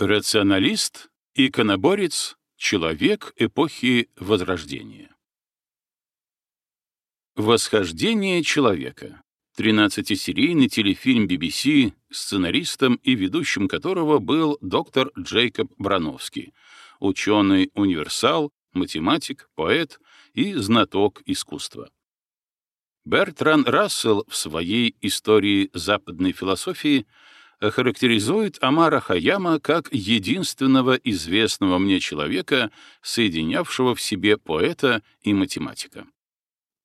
Рационалист, иконоборец, человек эпохи Возрождения. Восхождение человека. 13-серийный телефильм BBC, сценаристом и ведущим которого был доктор Джейкоб Брановский, ученый-универсал, математик, поэт и знаток искусства. Бертран Рассел в своей «Истории западной философии» охарактеризует Амара Хаяма как единственного известного мне человека, соединявшего в себе поэта и математика.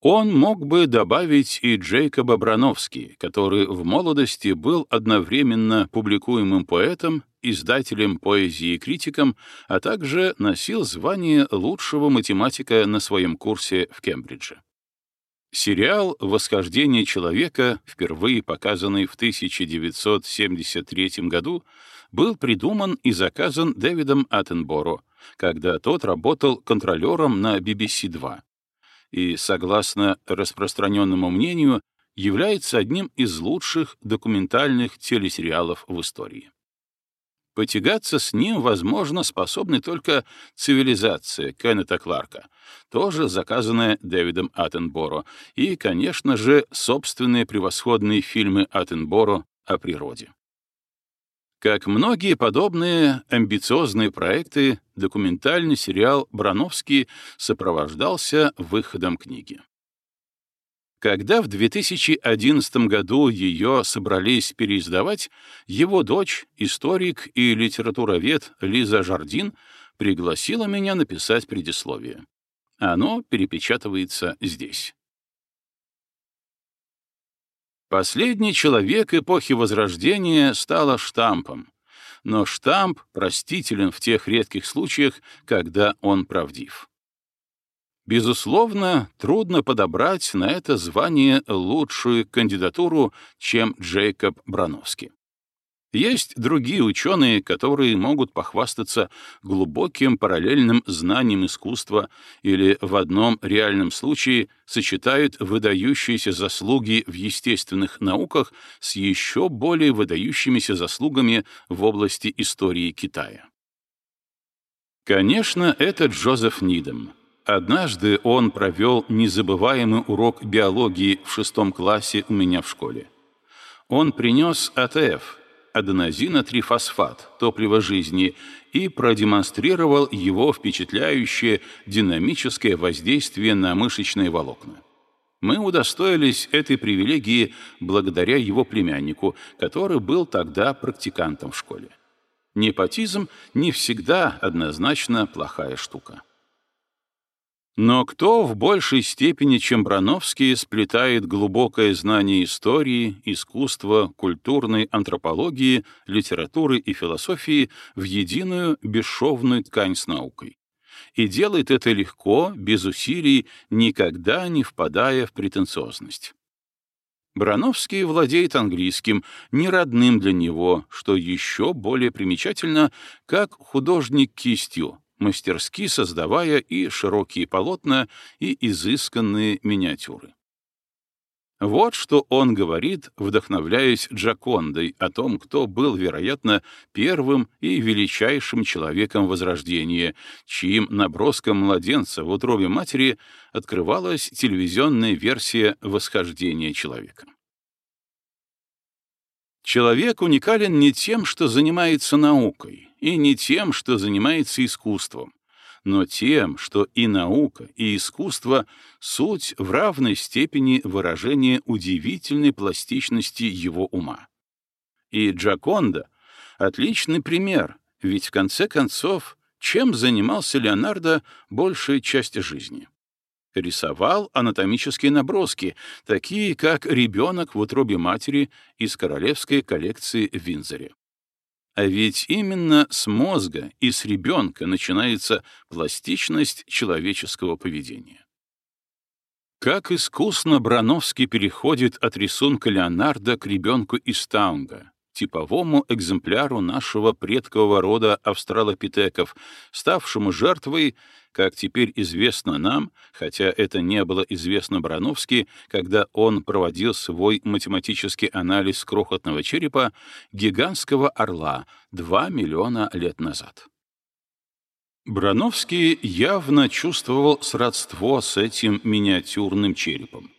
Он мог бы добавить и Джейкоба Брановски, который в молодости был одновременно публикуемым поэтом, издателем поэзии и критиком, а также носил звание лучшего математика на своем курсе в Кембридже. Сериал «Восхождение человека», впервые показанный в 1973 году, был придуман и заказан Дэвидом Аттенборо, когда тот работал контролером на BBC-2 и, согласно распространенному мнению, является одним из лучших документальных телесериалов в истории. Потягаться с ним, возможно, способны только цивилизация Кеннета Кларка, тоже заказанная Дэвидом Аттенборо, и, конечно же, собственные превосходные фильмы Аттенборо о природе. Как многие подобные амбициозные проекты, документальный сериал «Брановский» сопровождался выходом книги. Когда в 2011 году ее собрались переиздавать, его дочь, историк и литературовед Лиза Жардин, пригласила меня написать предисловие. Оно перепечатывается здесь. Последний человек эпохи Возрождения стал штампом, но штамп простителен в тех редких случаях, когда он правдив. Безусловно, трудно подобрать на это звание лучшую кандидатуру, чем Джейкоб Брановский. Есть другие ученые, которые могут похвастаться глубоким параллельным знанием искусства или в одном реальном случае сочетают выдающиеся заслуги в естественных науках с еще более выдающимися заслугами в области истории Китая. Конечно, это Джозеф Нидем. Однажды он провел незабываемый урок биологии в шестом классе у меня в школе. Он принес АТФ — аденозинотрифосфат, топливо жизни, и продемонстрировал его впечатляющее динамическое воздействие на мышечные волокна. Мы удостоились этой привилегии благодаря его племяннику, который был тогда практикантом в школе. Непотизм не всегда однозначно плохая штука. Но кто в большей степени, чем Брановский, сплетает глубокое знание истории, искусства, культурной антропологии, литературы и философии в единую бесшовную ткань с наукой? И делает это легко, без усилий, никогда не впадая в претенциозность. Брановский владеет английским, не родным для него, что еще более примечательно, как художник кистью, мастерски создавая и широкие полотна, и изысканные миниатюры. Вот что он говорит, вдохновляясь Джакондой о том, кто был, вероятно, первым и величайшим человеком Возрождения, чьим наброском младенца в утробе матери открывалась телевизионная версия восхождения человека. Человек уникален не тем, что занимается наукой, и не тем, что занимается искусством, но тем, что и наука, и искусство — суть в равной степени выражения удивительной пластичности его ума. И Джаконда — отличный пример, ведь в конце концов, чем занимался Леонардо большую часть жизни? Рисовал анатомические наброски, такие как ребенок в утробе матери из королевской коллекции в Винзоре. А ведь именно с мозга и с ребенка начинается пластичность человеческого поведения. Как искусно Брановский переходит от рисунка Леонардо к ребенку из Таунга, типовому экземпляру нашего предкового рода австралопитеков, ставшему жертвой, как теперь известно нам, хотя это не было известно Барановски, когда он проводил свой математический анализ крохотного черепа, гигантского орла 2 миллиона лет назад. Брановский явно чувствовал сродство с этим миниатюрным черепом.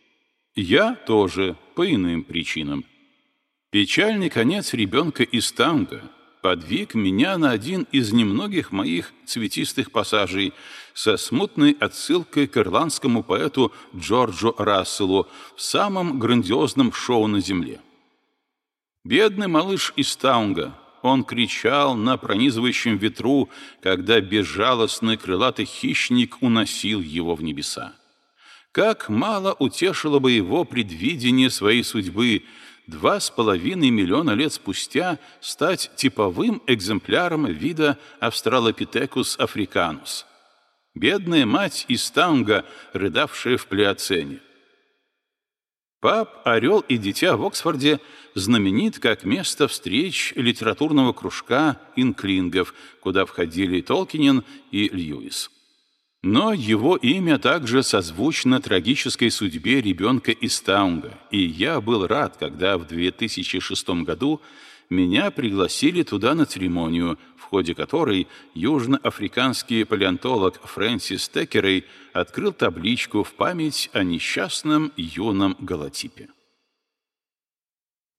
Я тоже, по иным причинам. Печальный конец ребенка из танго подвиг меня на один из немногих моих цветистых пассажей со смутной отсылкой к ирландскому поэту Джорджу Расселу в самом грандиозном шоу на Земле. Бедный малыш из Таунга, он кричал на пронизывающем ветру, когда безжалостный крылатый хищник уносил его в небеса. Как мало утешило бы его предвидение своей судьбы, два с половиной миллиона лет спустя стать типовым экземпляром вида Австралопитекус африканус. Бедная мать из Танга, рыдавшая в Плеоцене. Пап, орел и дитя в Оксфорде знаменит как место встреч литературного кружка инклингов, куда входили Толкинен и Льюис. Но его имя также созвучно трагической судьбе ребенка из Таунга, и я был рад, когда в 2006 году меня пригласили туда на церемонию, в ходе которой южноафриканский палеонтолог Фрэнсис Текерей открыл табличку в память о несчастном юном голотипе.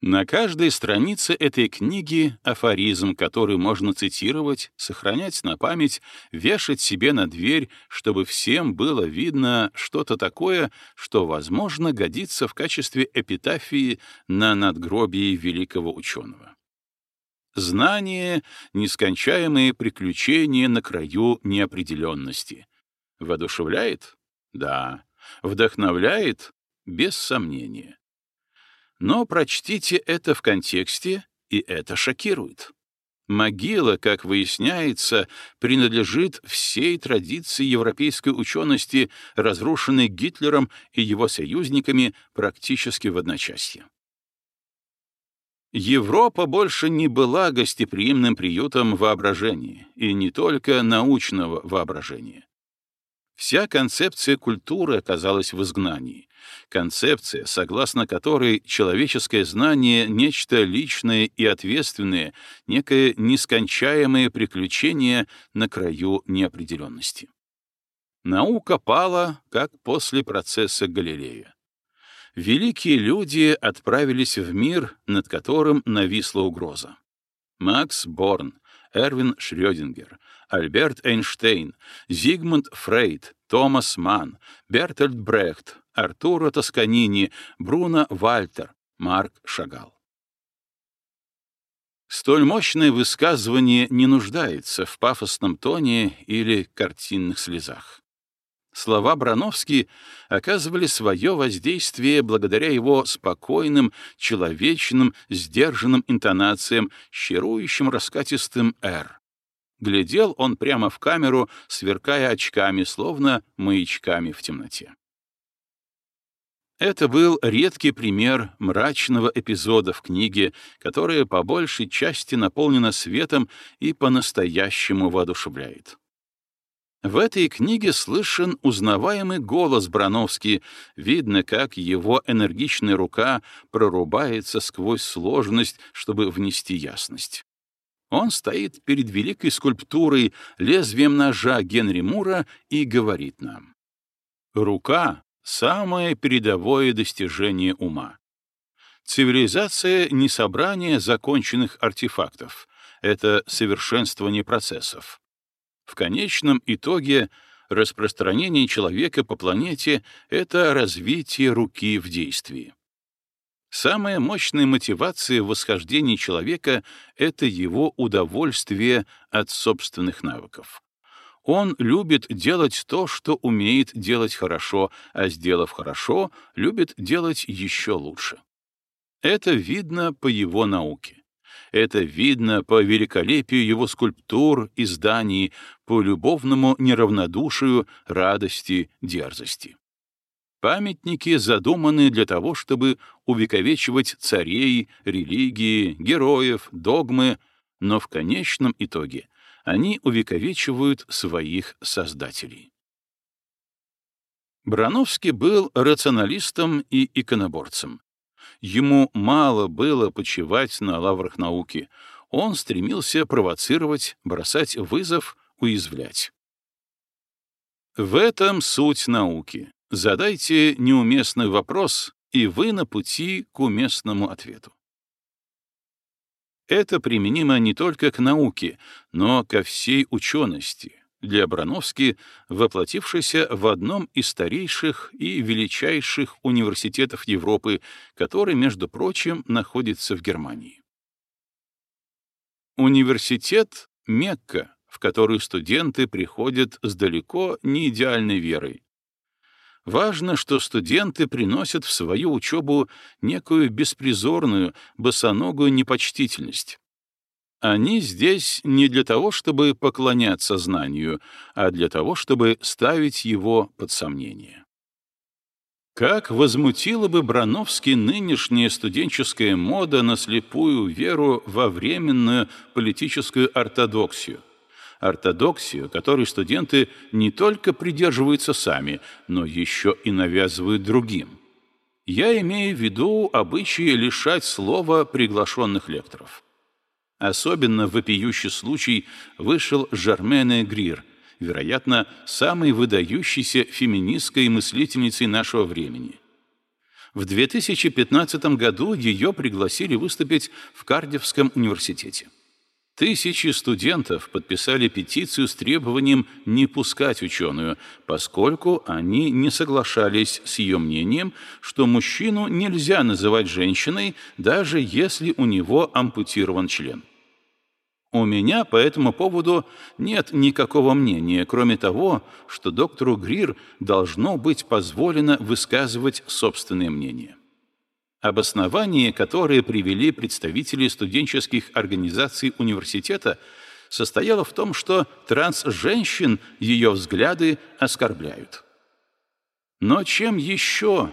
На каждой странице этой книги афоризм, который можно цитировать, сохранять на память, вешать себе на дверь, чтобы всем было видно что-то такое, что, возможно, годится в качестве эпитафии на надгробии великого ученого. Знание — нескончаемые приключения на краю неопределенности. Воодушевляет? Да. Вдохновляет? Без сомнения. Но прочтите это в контексте, и это шокирует. Могила, как выясняется, принадлежит всей традиции европейской учености, разрушенной Гитлером и его союзниками практически в одночасье. Европа больше не была гостеприимным приютом воображения, и не только научного воображения. Вся концепция культуры оказалась в изгнании. Концепция, согласно которой человеческое знание — нечто личное и ответственное, некое нескончаемое приключение на краю неопределенности. Наука пала, как после процесса Галилея великие люди отправились в мир, над которым нависла угроза. Макс Борн, Эрвин Шрёдингер, Альберт Эйнштейн, Зигмунд Фрейд, Томас Манн, Бертольд Брехт, Артуро Тосканини, Бруно Вальтер, Марк Шагал. Столь мощное высказывание не нуждается в пафосном тоне или картинных слезах. Слова Брановски оказывали свое воздействие благодаря его спокойным, человечным, сдержанным интонациям, щирующим раскатистым «р». Глядел он прямо в камеру, сверкая очками, словно маячками в темноте. Это был редкий пример мрачного эпизода в книге, которая по большей части наполнена светом и по-настоящему воодушевляет. В этой книге слышен узнаваемый голос Брановски, видно, как его энергичная рука прорубается сквозь сложность, чтобы внести ясность. Он стоит перед великой скульптурой лезвием ножа Генри Мура и говорит нам. Рука — самое передовое достижение ума. Цивилизация — не собрание законченных артефактов, это совершенствование процессов. В конечном итоге распространение человека по планете — это развитие руки в действии. Самая мощная мотивация в восхождении человека — это его удовольствие от собственных навыков. Он любит делать то, что умеет делать хорошо, а сделав хорошо, любит делать еще лучше. Это видно по его науке. Это видно по великолепию его скульптур и зданий, по любовному неравнодушию, радости, дерзости. Памятники задуманы для того, чтобы увековечивать царей, религии, героев, догмы, но в конечном итоге они увековечивают своих создателей. Брановский был рационалистом и иконоборцем. Ему мало было почивать на лаврах науки. Он стремился провоцировать, бросать вызов, уязвлять. В этом суть науки. Задайте неуместный вопрос, и вы на пути к уместному ответу. Это применимо не только к науке, но ко всей учености, для Абрановски, воплотившейся в одном из старейших и величайших университетов Европы, который, между прочим, находится в Германии. Университет — Мекка, в который студенты приходят с далеко не идеальной верой, Важно, что студенты приносят в свою учебу некую беспризорную, босоногую непочтительность. Они здесь не для того, чтобы поклоняться знанию, а для того, чтобы ставить его под сомнение. Как возмутила бы Брановский нынешняя студенческая мода на слепую веру во временную политическую ортодоксию, ортодоксию, которой студенты не только придерживаются сами, но еще и навязывают другим. Я имею в виду обычаи лишать слова приглашенных лекторов. Особенно вопиющий случай вышел Жармене Грир, вероятно, самой выдающейся феминистской мыслительницей нашего времени. В 2015 году ее пригласили выступить в Кардивском университете. Тысячи студентов подписали петицию с требованием не пускать ученую, поскольку они не соглашались с ее мнением, что мужчину нельзя называть женщиной, даже если у него ампутирован член. У меня по этому поводу нет никакого мнения, кроме того, что доктору Грир должно быть позволено высказывать собственное мнение. Обоснование, которое привели представители студенческих организаций университета, состояло в том, что транс-женщин ее взгляды оскорбляют. Но чем еще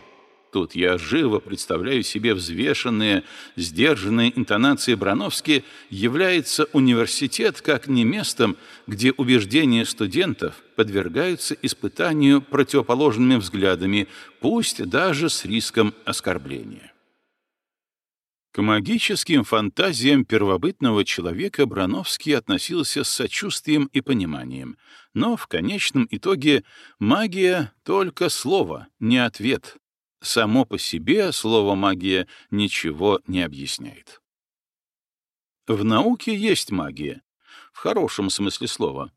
Тут я живо представляю себе взвешенные, сдержанные интонации Брановски, является университет как не местом, где убеждения студентов подвергаются испытанию противоположными взглядами, пусть даже с риском оскорбления. К магическим фантазиям первобытного человека Брановский относился с сочувствием и пониманием, но в конечном итоге магия — только слово, не ответ. Само по себе слово «магия» ничего не объясняет. В науке есть магия, в хорошем смысле слова.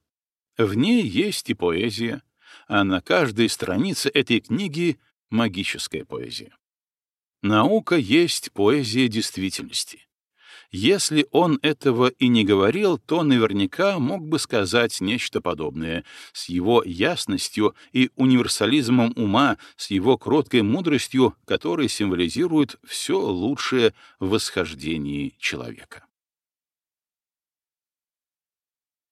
В ней есть и поэзия, а на каждой странице этой книги — магическая поэзия. Наука есть поэзия действительности. Если он этого и не говорил, то наверняка мог бы сказать нечто подобное, с его ясностью и универсализмом ума, с его кроткой мудростью, которые символизируют все лучшее в восхождении человека.